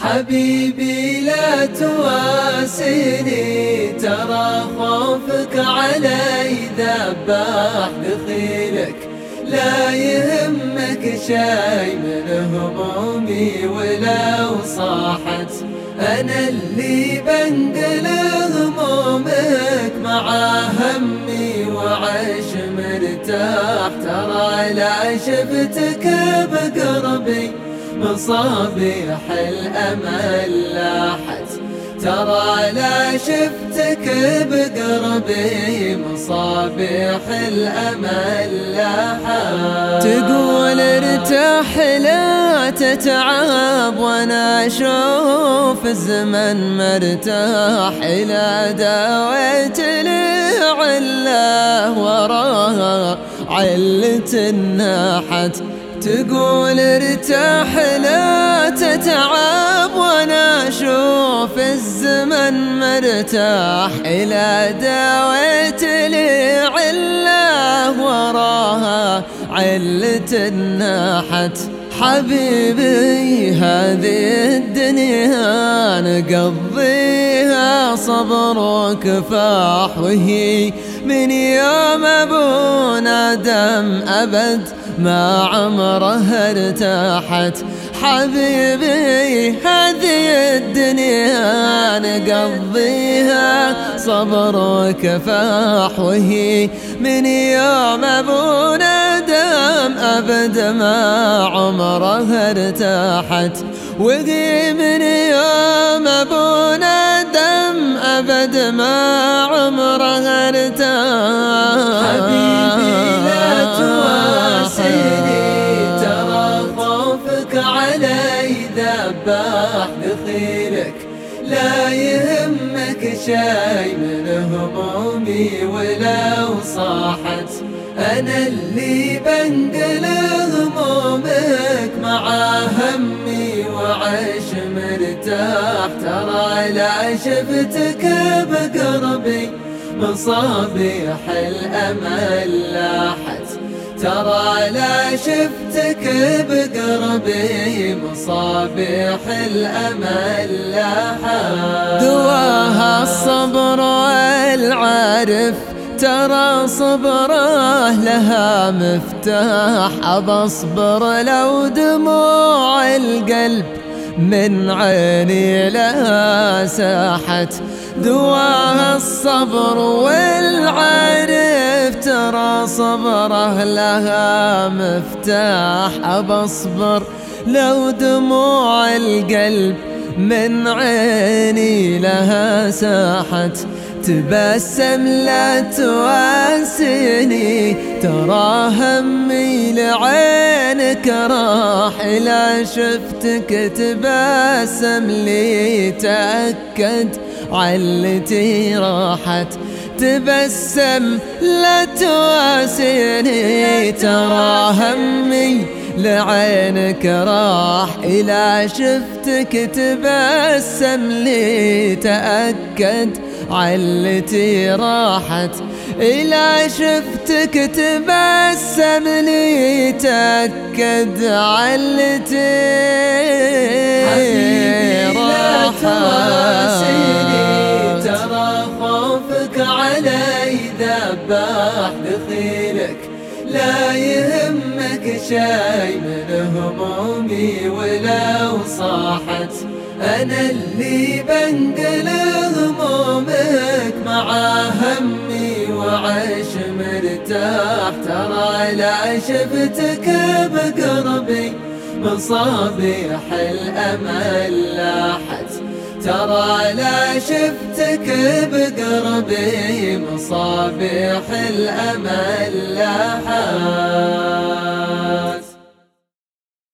حبيبي لا تواسيني ترى خوفك علي ذباح دخيلك. لا يهمك شي من همومي ولو صاحت أنا اللي بنقل همومك مع همي وعيش مرتاح. ترى لا شفتك بقربي. مصابيح الأمل لاحت. ترى لا شفتك بقربي مصابيح الأمل لاحت. تقول ارتاح لا تتعب وأنا أشوف الزمن مرتاح إلى داويت لعله وراها علة الناحت. تقول ارتاح لا تتعب وأنا أشوف الزمن مرتاح. إلى داويت لي عله وراها علة ناحت. حبيبي هذه الدنيا نقضيها صبر وكفاح وهي من يوم أبونا دم أبد. ما عمرها ارتاحت. حبيبي هذه الدنيا نقضيها. صبر وكفاح وهي من يوم أبونا دام أبد ما عمرها ارتاحت. وهي من يوم أبونا دم أبد ما عمرها ارتاحت. حبيبي. ذباح دخيلك لا يهمك شي من همومي ولو صاحت. أنا اللي بنقل همومك مع همي وعيش مرتاح. ترى لا شفتك بقربي مصابيح الأمل لاحت. ترى لا شفتك بقربي مصابيح الأمل لاحت دواها الصبر والعارف ترى صبره لها مفتاح. أبصبر لو دموع القلب من عيني لها ساحت. دواها الصبر والعارف ترى صبره لها مفتاح أبصبر لو دموع القلب من عيني لها ساحت تبسم لا تواسيني. ترى همي لعينك راح لا شفتك تبسم لي تأكد علتي راحت تبسم لا تواسيني ترى همي لعينك راح. إلى شفتك تبسم لي تأكد علتي راحت. إلى شفتك تبسم لي تأكد علتي. حبيبي. ذباح دخيلك. لا يهمك شي من همومي ولو صاحت أنا اللي بنقل همومك مع همي وعيش مرتاح. ترى لا شفتك بقربي. مصابيح الأمل لاحت. ترى لا شفتك بقربي مصابيح الأمل لاحت